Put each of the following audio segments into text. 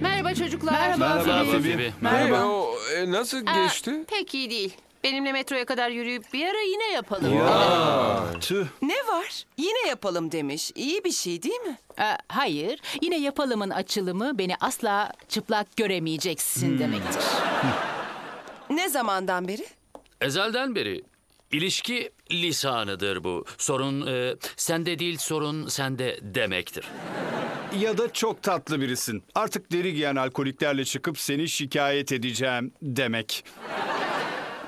Merhaba çocuklar. Merhaba Phoebe. Merhaba. o, e, nasıl Aa, geçti? Pek iyi değil. Benimle metroya kadar yürüyüp bir ara yine yapalım. Tüh. Ne var? Yine yapalım demiş. İyi bir şey değil mi? Ee, hayır, yine yapalımın açılımı beni asla çıplak göremeyeceksin demektir. Ne zamandan beri? Ezelden beri ilişki lisanıdır bu. Sorun e, sende değil sorun sende demektir. Ya da çok tatlı birisin. Artık deri giyen alkoliklerle çıkıp seni şikayet edeceğim demek.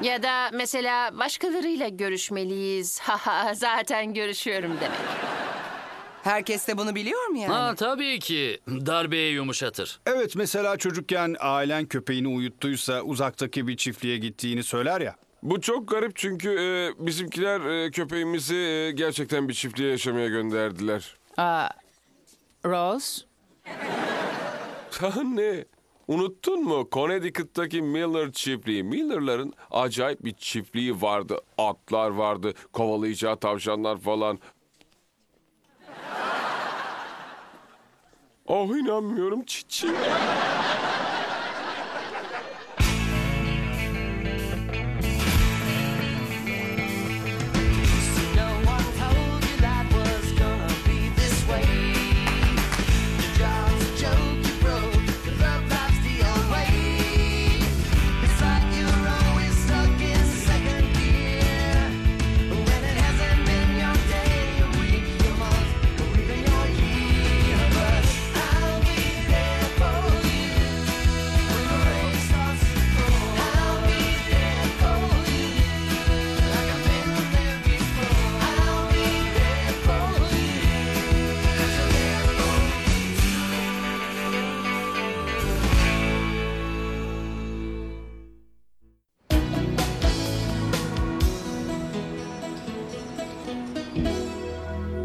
Ya da mesela başkalarıyla görüşmeliyiz. Haha zaten görüşüyorum demek. Herkes de bunu biliyor mu yani? Ha tabii ki darbeyi yumuşatır. Evet mesela çocukken ailen köpeğini uyuttuysa uzaktaki bir çiftliğe gittiğini söyler ya. Bu çok garip çünkü e, bizimkiler e, köpeğimizi e, gerçekten bir çiftliğe yaşamaya gönderdiler. Aa, Rose, Ha ne? Unuttun mu? Connecticut'taki Miller çiftliği. Miller'ların acayip bir çiftliği vardı. Atlar vardı, kovalayacağı tavşanlar falan. Oh inanmıyorum çiçi.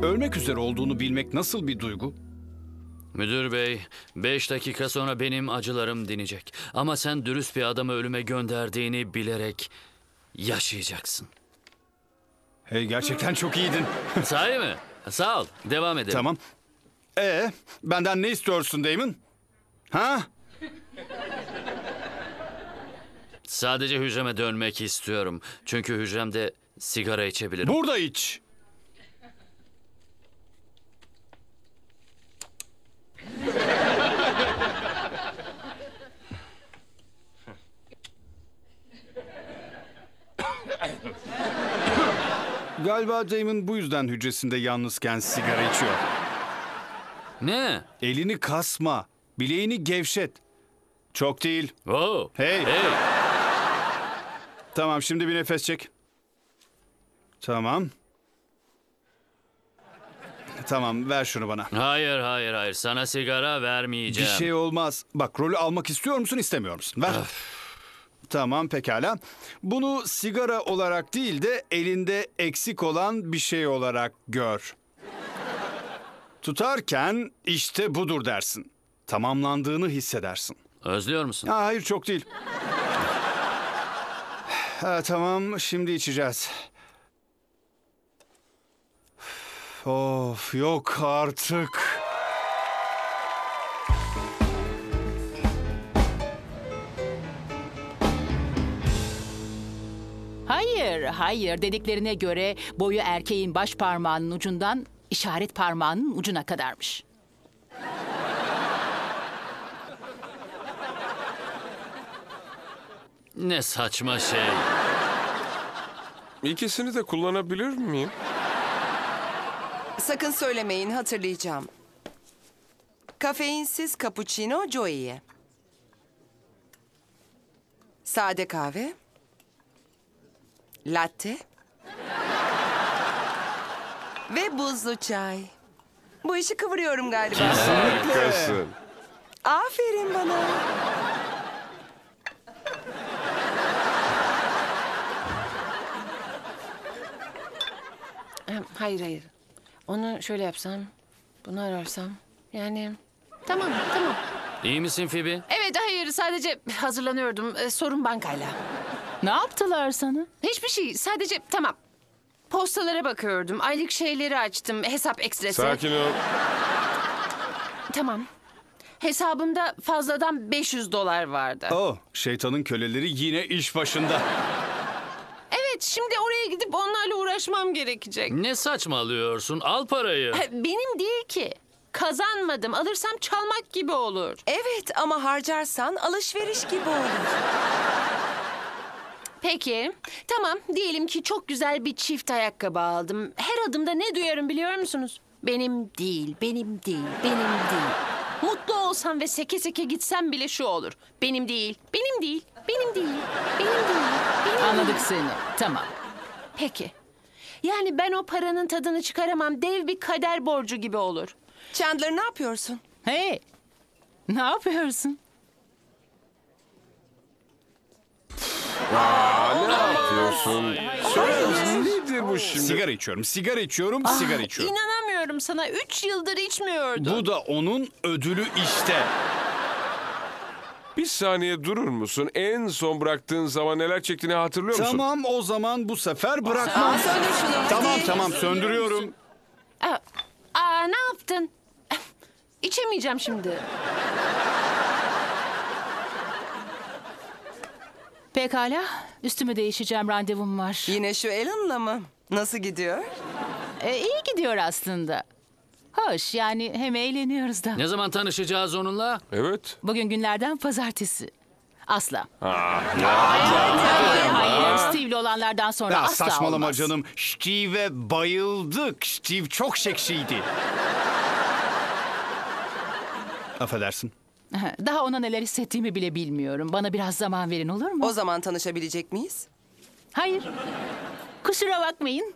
Ölmek üzere olduğunu bilmek nasıl bir duygu? Müdür bey, beş dakika sonra benim acılarım dinecek. Ama sen dürüst bir adamı ölüme gönderdiğini bilerek yaşayacaksın. Hey gerçekten çok iyiydin. Sahi mi? Sağ ol. Devam edelim. tamam. Ee, benden ne istiyorsun Damon? Ha? Sadece hücreme dönmek istiyorum. Çünkü hücremde sigara içebilirim. Burada iç. Galiba Damon bu yüzden hücresinde yalnızken sigara içiyor. Ne? Elini kasma, bileğini gevşet. Çok değil. Oo. Hey. Hey. Tamam şimdi bir nefes çek. Tamam. Tamam ver şunu bana. Hayır, hayır, hayır. Sana sigara Bir vermeyeceğim. şey olmaz. Bak rolü almak istiyor musun istemiyor musun? Ver. Tamam pekala. Bunu sigara olarak değil de elinde eksik olan bir şey olarak gör. Tutarken işte budur dersin. Tamamlandığını hissedersin. Özlüyor musun? Ha, hayır çok değil. Ha, tamam şimdi içeceğiz. Of yok artık. Hayır, dediklerine göre boyu erkeğin baş parmağının ucundan işaret parmağının ucuna kadarmış. Ne saçma şey. İkisini de kullanabilir miyim? Sakın söylemeyin hatırlayacağım. Kafeinsiz cappuccino Joey'ye. Sade kahve. Latte. Ve buzlu çay. Bu işi kıvırıyorum galiba. Harikasın. Aferin bana. Em, Hayır hayır. Onu şöyle yapsam, bunu ararsam. Yani tamam tamam. İyi misin Phoebe? Evet hayır sadece hazırlanıyordum. Ee, sorun bankayla. Ne yaptılar sana? Hiçbir şey sadece tamam. postalara bakıyordum. Aylık şeyleri açtım. Hesap ekstresi. Sakin ol. Tamam. Hesabımda fazladan 500 dolar vardı. Oh, şeytanın köleleri yine iş başında. Evet, şimdi oraya gidip onlarla uğraşmam gerekecek. Ne saçmalıyorsun? Al parayı. Benim değil ki. Kazanmadım. Alırsam çalmak gibi olur. Evet ama harcarsan alışveriş gibi olur. Peki. Tamam. Diyelim ki çok güzel bir çift ayakkabı aldım. Her adımda ne duyarım biliyor musunuz? Benim değil, benim değil, benim değil. Mutlu olsam ve seke seke gitsem bile şu olur. Benim değil, benim değil, benim değil, benim değil, benim Anladık değil. seni. Tamam. Peki. Yani ben o paranın tadını çıkaramam. Dev bir kader borcu gibi olur. Chandler ne yapıyorsun? Hey. Ne yapıyorsun? Aa, ne yapıyorsun? Söyle nedir bu şimdi? Sigara içiyorum, sigara içiyorum, sigara içiyorum. İnanamıyorum sana. Üç yıldır içmiyordu. Bu da onun ödülü işte. Bir saniye durur musun? En son bıraktığın zaman neler çektiğini hatırlıyor musun? Tamam o zaman bu sefer bırakmam. Aa, söndür şunu. hadi. Tamam tamam söndürüyorum. Aa, aa, ne yaptın? İçemeyeceğim şimdi. Pekala. Üstümü değişeceğim. Randevum var. Yine şu Alan'la mı? Nasıl gidiyor? E, iyi gidiyor aslında. Hoş yani hem eğleniyoruz da. Ne zaman tanışacağız onunla? Evet. Bugün günlerden pazartesi. Asla. Aa, Hayır, hayır. Steve'li olanlardan sonra Ya asla saçmalama olmaz. canım. Steve'e bayıldık. Steve çok seksiydi. Affedersin. Daha ona neler hissettiğimi bile bilmiyorum. Bana biraz zaman verin olur mu? O zaman tanışabilecek miyiz? Hayır. Kusura bakmayın.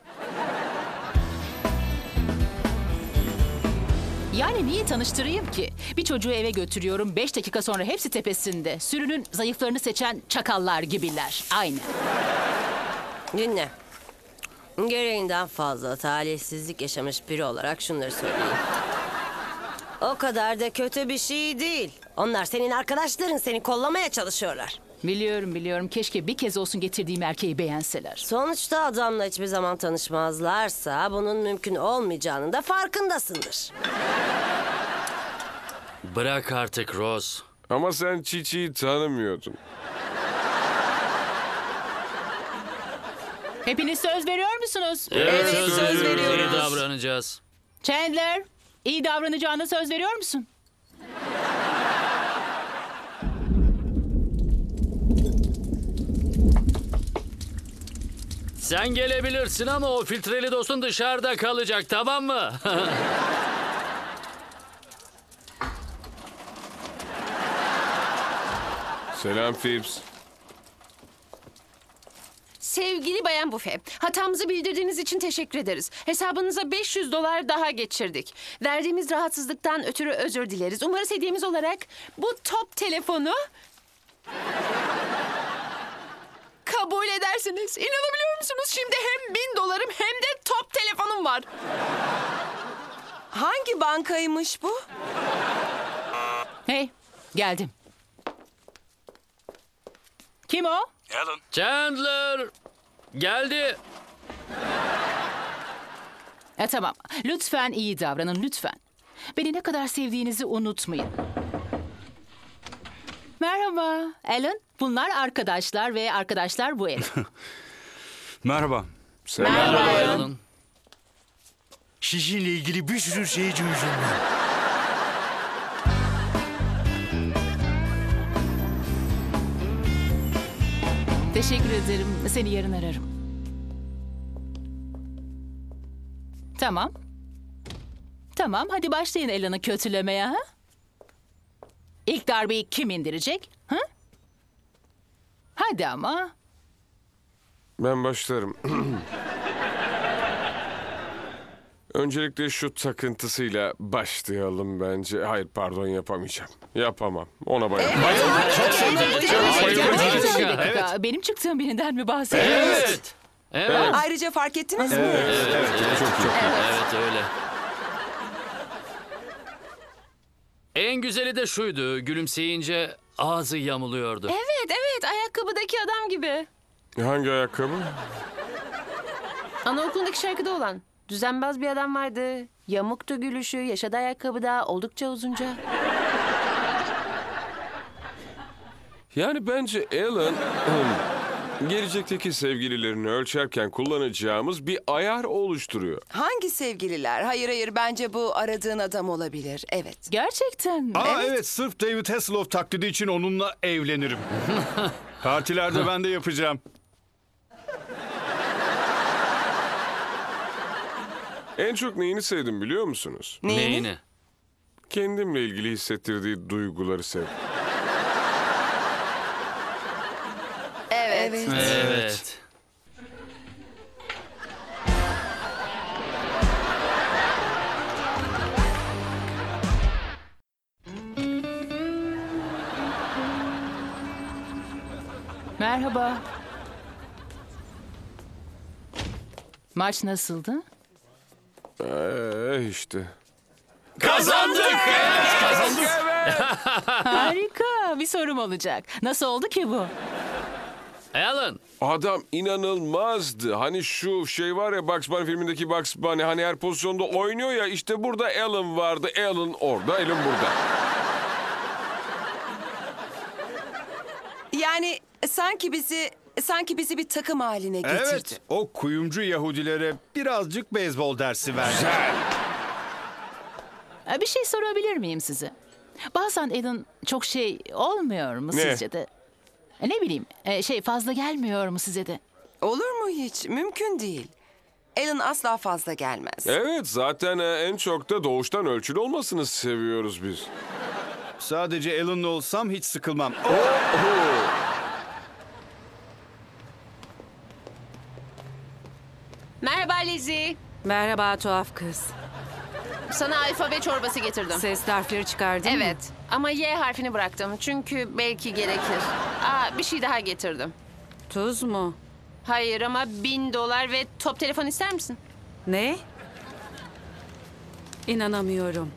Yani niye tanıştırayım ki? Bir çocuğu eve götürüyorum. Beş dakika sonra hepsi tepesinde. Sürünün zayıflarını seçen çakallar gibiler. Aynı. Dinle. Gereğinden fazla talihsizlik yaşamış biri olarak şunları söyleyeyim. O kadar da kötü bir şey değil. Onlar senin arkadaşların seni kollamaya çalışıyorlar. Biliyorum biliyorum. Keşke bir kez olsun getirdiğim erkeği beğenseler. Sonuçta adamla hiçbir zaman tanışmazlarsa bunun mümkün olmayacağının da farkındasındır. Bırak artık Rose. ama sen Çiçi'yi tanımıyordun. Hepiniz söz veriyor musunuz? Evet, söz, söz veriyoruz. İyi veriyoruz. davranacağız. Chandler, iyi davranacağına söz veriyor musun? Sen gelebilirsin ama o filtreli dostun dışarıda kalacak tamam mı? Selam Phipps. Sevgili Bayan Bufe, hatamızı bildirdiğiniz için teşekkür ederiz. Hesabınıza 500 dolar daha geçirdik. Verdiğimiz rahatsızlıktan ötürü özür dileriz. Umarız hediyemiz olarak bu top telefonu kabul edersiniz. İnanabiliyor musunuz? Şimdi hem 1000 dolarım hem de top telefonum var. Hangi bankaymış bu? Hey, geldim. Kim o? Chandler! Geldi. E tamam. Lütfen iyi davranın lütfen. Beni ne kadar sevdiğinizi unutmayın. Merhaba. Alan, bunlar arkadaşlar ve arkadaşlar bu Alan. Merhaba. Selam. Merhaba Alan. Sizinle ilgili bir sürü şey duydum. Teşekkür ederim. Seni yarın ararım. Tamam. Tamam, hadi başlayın Alan'ı kötülemeye ha? İlk darbeyi kim indirecek? Ha? Hadi ama. Ben başlarım. Öncelikle şu takıntısıyla başlayalım bence. Hayır pardon yapamayacağım. Yapamam. Ona bayıldım. Çok sevdim. Bir Harika. dakika, benim çıktığım birinden mi bahsediyorsun? Evet. Evet. Ayrıca fark ettiniz mi? Evet, öyle. En güzeli de şuydu. Gülümseyince ağzı yamuluyordu. Evet, evet. Ayakkabıdaki adam gibi. Hangi ayakkabı? Anaokulundaki şarkıda olan. Düzenbaz bir adam vardı. Yamuktu gülüşü, yaşadı ayakkabıda, oldukça uzunca. Yani bence Alan gelecekteki sevgililerini ölçerken kullanacağımız bir ayar oluşturuyor. Hangi sevgililer? Hayır hayır bence bu aradığın adam olabilir. Evet. Gerçekten mi? Aa evet. sırf David Hasselhoff taklidi için onunla evlenirim. Partilerde ben de yapacağım. En çok neyini sevdim biliyor musunuz? Neyini? Kendimle ilgili hissettirdiği duyguları sevdim. Evet. Evet. Merhaba. Maç nasıldı? İşte. Harika. Bir sorum olacak. Nasıl oldu ki bu? Alan. Adam inanılmazdı. Hani şu şey var ya Bugs Bunny filmindeki Bugs Bunny hani her pozisyonda oynuyor ya işte burada Alan vardı. Alan orada, Alan burada. Yani sanki bizi sanki bizi bir takım haline getirdi. Evet, o kuyumcu Yahudilere birazcık beyzbol dersi verdi. Ee, Bir şey sorabilir miyim size? Bazen Alan çok şey olmuyor mu Ne? sizce de? E, Ne bileyim, e, şey fazla gelmiyor mu size de? Olur mu hiç? Mümkün değil. Alan asla fazla gelmez. Evet zaten e, en çok da doğuştan ölçülü olmasını seviyoruz biz. Sadece Alan'la olsam hiç sıkılmam. Merhaba Lizzie. Merhaba tuhaf kız. Sana alfabe çorbası getirdim. Ses harfleri çıkardın mı? Evet ama Y harfini bıraktım çünkü belki gerekir. Aa, bir şey daha getirdim. Tuz mu? Hayır ama bin dolar ve top telefon ister misin? Ne? İnanamıyorum.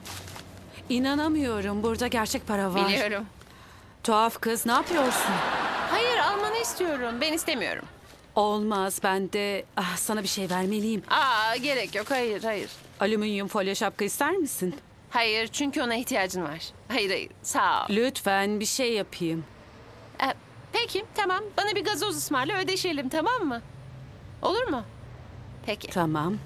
İnanamıyorum. Burada gerçek para var. Biliyorum. Tuhaf kız ne yapıyorsun? Hayır almanı istiyorum. Ben istemiyorum. Olmaz. Ben de ah, sana bir şey vermeliyim. Aa gerek yok. Hayır hayır. Alüminyum folyo şapka ister misin? Hayır çünkü ona ihtiyacın var. Hayır hayır sağ ol. Lütfen bir şey yapayım. Ee, peki tamam. Bana bir gazoz ısmarla ödeşelim tamam mı? Olur mu? Peki. Tamam.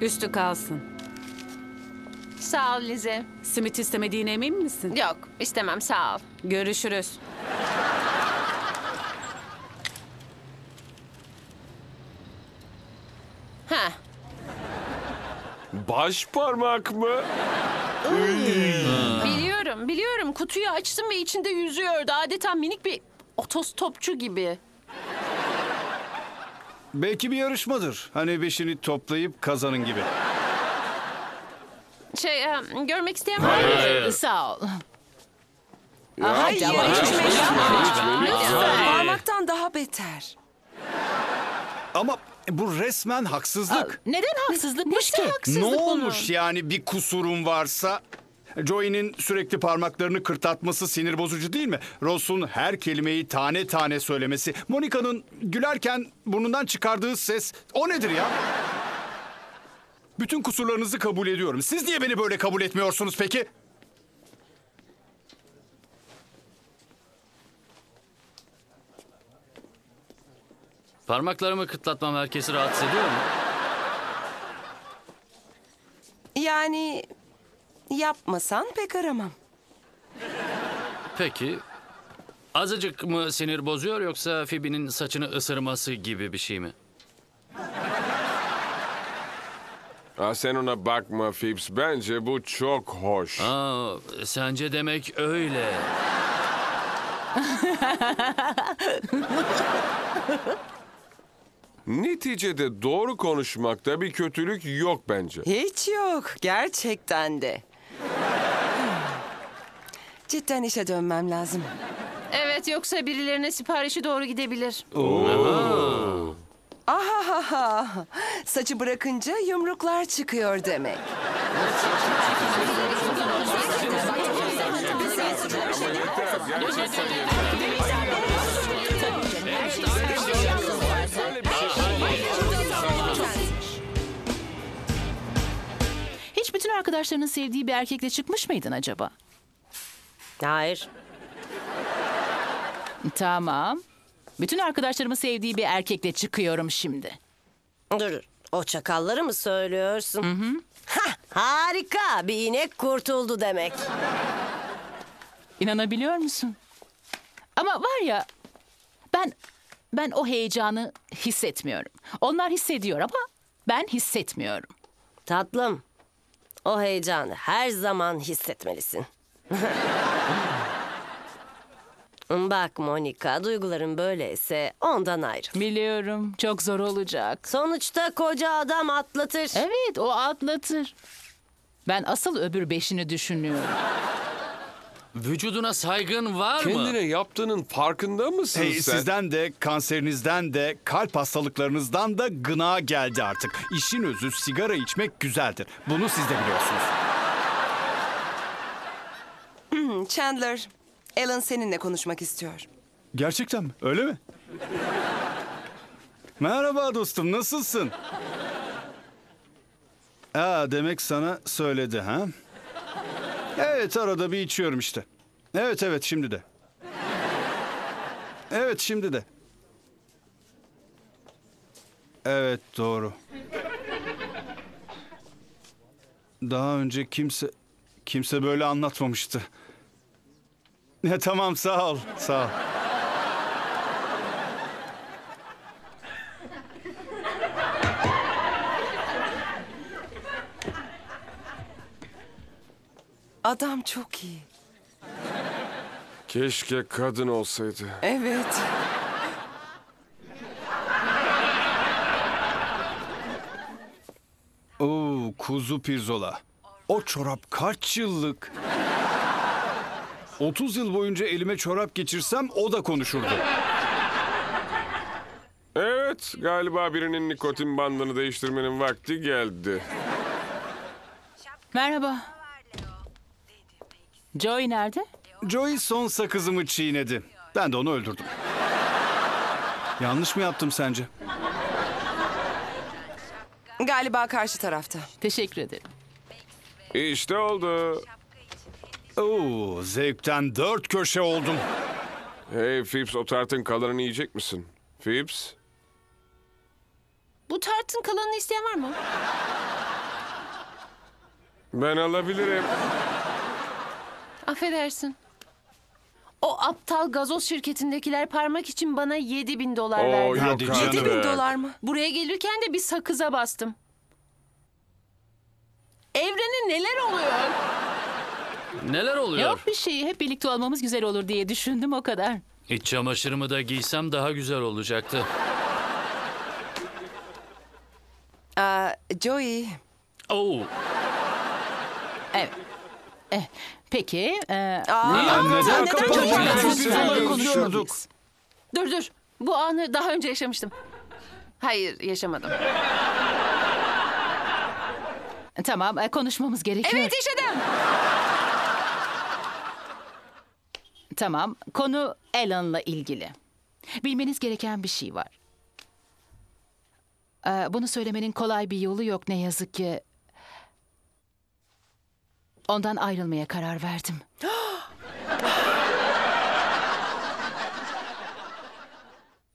Üstü kalsın. Sağ ol Lize. Simit istemediğine emin misin? Yok istemem sağ ol. Görüşürüz. Ha. Baş parmak mı? Biliyorum biliyorum. Kutuyu açtım ve içinde yüzüyordu. Adeta minik bir otostopçu gibi. Belki bir yarışmadır. Hani beşini toplayıp kazanın gibi. Şey e, görmek isteyen var mı? Sağ ol. Hayır, ama hiç Parmaktan daha beter. Ama bu resmen haksızlık. Neden haksızlıkmış ki? ne olmuş yani bir kusurun varsa? Joey'nin sürekli parmaklarını kırtatması sinir bozucu değil mi? Ross'un her kelimeyi tane tane söylemesi, Monica'nın gülerken burnundan çıkardığı ses, o nedir ya? Bütün kusurlarınızı kabul ediyorum. Siz niye beni böyle kabul etmiyorsunuz peki? Parmaklarımı kıtlatmam herkesi rahatsız ediyor mu? Yani yapmasan pek aramam. Peki. Azıcık mı sinir bozuyor yoksa Phoebe'nin saçını ısırması gibi bir şey mi? Ha, sen ona bakma Phipps. Bence bu çok hoş. Aa, sence demek öyle. Neticede doğru konuşmakta bir kötülük yok bence. Hiç yok. Gerçekten de. Cidden işe dönmem lazım. Evet yoksa birilerine siparişi doğru gidebilir. Ahahaha. Saçı bırakınca yumruklar çıkıyor demek. Hiç bütün arkadaşlarının sevdiği bir erkekle çıkmış mıydın acaba? Hayır. Tamam. Bütün arkadaşlarımın sevdiği bir erkekle çıkıyorum şimdi. Dur. O çakalları mı söylüyorsun? Hı hı. Hah, harika. Bir inek kurtuldu demek. İnanabiliyor musun? Ama var ya ben ben o heyecanı hissetmiyorum. Onlar hissediyor ama ben hissetmiyorum. Tatlım. O heyecanı her zaman hissetmelisin. Bak Monika, duyguların böyleyse ondan ayrıl. Biliyorum çok zor olacak. Sonuçta koca adam atlatır. Evet o atlatır. Ben asıl öbür beşini düşünüyorum. Vücuduna saygın var mı? Kendine yaptığının farkında mısın Hey, sen? sizden de kanserinizden de kalp hastalıklarınızdan da gına geldi artık. İşin özü sigara içmek güzeldir. Bunu siz de biliyorsunuz. Hmm, Chandler, Alan seninle konuşmak istiyor. Gerçekten mi? Öyle mi? Merhaba dostum, nasılsın? Aa, demek sana söyledi ha? Evet, arada bir içiyorum işte. Evet, evet, şimdi de. Evet, şimdi de. Evet, doğru. Daha önce kimse kimse böyle anlatmamıştı. Ya tamam, sağ ol, sağ ol. Adam çok iyi. Keşke kadın olsaydı. Evet. Oo, kuzu pirzola. O çorap kaç yıllık? 30 yıl boyunca elime çorap geçirsem o da konuşurdu. Evet, galiba birinin nikotin bandını değiştirmenin vakti geldi. Merhaba. Joey nerede? Joey son sakızımı çiğnedi. Ben de onu öldürdüm. Yanlış mı yaptım sence? Galiba karşı tarafta. Teşekkür ederim. İşte oldu. Oo, zevkten dört köşe oldum. Hey Phipps, o tartın kalanını yiyecek misin? Phipps? Bu tartın kalanını isteyen var mı? Ben alabilirim. Affedersin. O aptal gazoz şirketindekiler parmak için bana 7 bin dolar Oo, verdi. yok Hadi artık. canım. 7 bin dolar mı? Buraya gelirken de bir sakıza bastım. Evrene neler oluyor? Neler oluyor? Yok bir şey. Hep birlikte olmamız güzel olur diye düşündüm o kadar. İç çamaşırımı da giysem daha güzel olacaktı. Aa, Joey, Oo, Evet. Eh, peki. e, neden kapalı? biz onları konuşuyorduk? Dur dur. Bu anı daha önce yaşamıştım. Hayır yaşamadım. Tamam e, konuşmamız gerekiyor. Evet yaşadım. Tamam. Konu Alan'la ilgili. Bilmeniz gereken bir şey var. Ee, bunu söylemenin kolay bir yolu yok ne yazık ki. Ondan ayrılmaya karar verdim.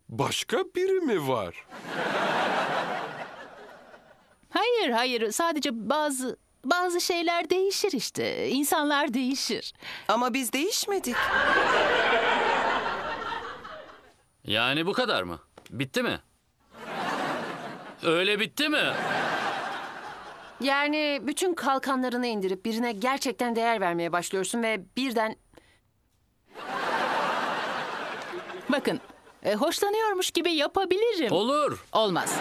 başka biri mi var? Hayır hayır sadece bazı bazı şeyler değişir işte. İnsanlar değişir. Ama biz değişmedik. Yani bu kadar mı? Bitti mi? Öyle bitti mi? Yani bütün kalkanlarını indirip birine gerçekten değer vermeye başlıyorsun ve birden Bakın e, hoşlanıyormuş gibi yapabilirim. Olur. Olmaz.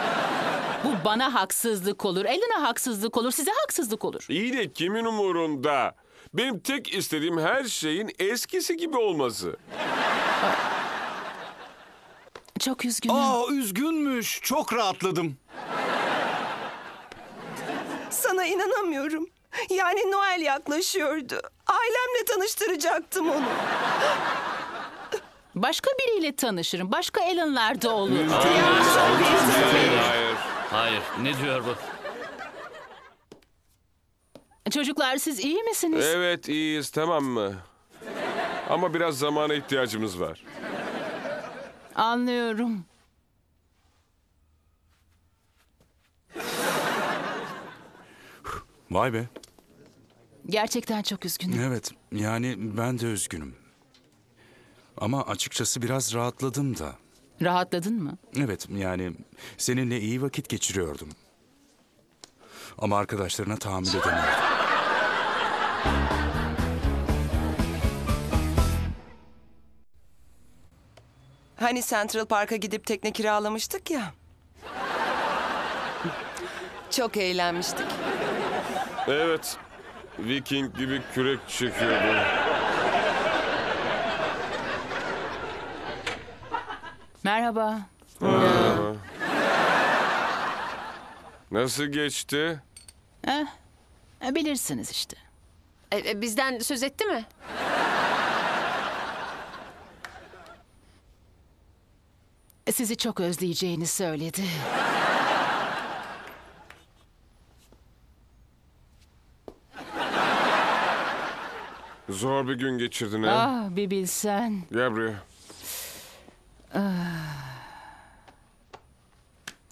Bu bana haksızlık olur. Eline haksızlık olur. Size haksızlık olur. İyi de kimin umurunda? Benim tek istediğim her şeyin eskisi gibi olması. Çok üzgünüm. Aa üzgünmüş. Çok rahatladım. Sana inanamıyorum. Yani Noel yaklaşıyordu. Ailemle tanıştıracaktım onu. Başka biriyle tanışırım. Başka Ellen'lar da olur. Hayır, hayır. Hayır. Ne diyor bu? Çocuklar siz iyi misiniz? Evet iyiyiz tamam mı? Ama biraz zamana ihtiyacımız var. Anlıyorum. Vay be. Gerçekten çok üzgünüm. Evet, yani ben de üzgünüm. Ama açıkçası biraz rahatladım da. Rahatladın mı? Evet, yani seninle iyi vakit geçiriyordum. Ama arkadaşlarına tahammül edemiyorum. Hani Central Park'a gidip tekne kiralamıştık ya. Çok eğlenmiştik. Evet. Viking gibi kürek çekiyordu. Merhaba. Nasıl geçti? Eh, e, bilirsiniz işte. E, e, bizden söz etti mi? Sizi çok özleyeceğini söyledi. Zor bir gün geçirdin ha? Ah bir bilsen. Gel buraya.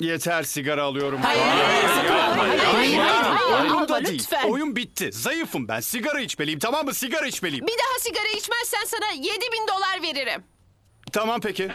Yeter sigara alıyorum. Hayır, hayır. Hayır, hayır, Umurumda değil. lütfen. Oyun bitti. Zayıfım ben. Sigara içmeliyim tamam mı? Sigara içmeliyim. Bir daha sigara içmezsen sana 7 bin dolar veririm. Tamam peki.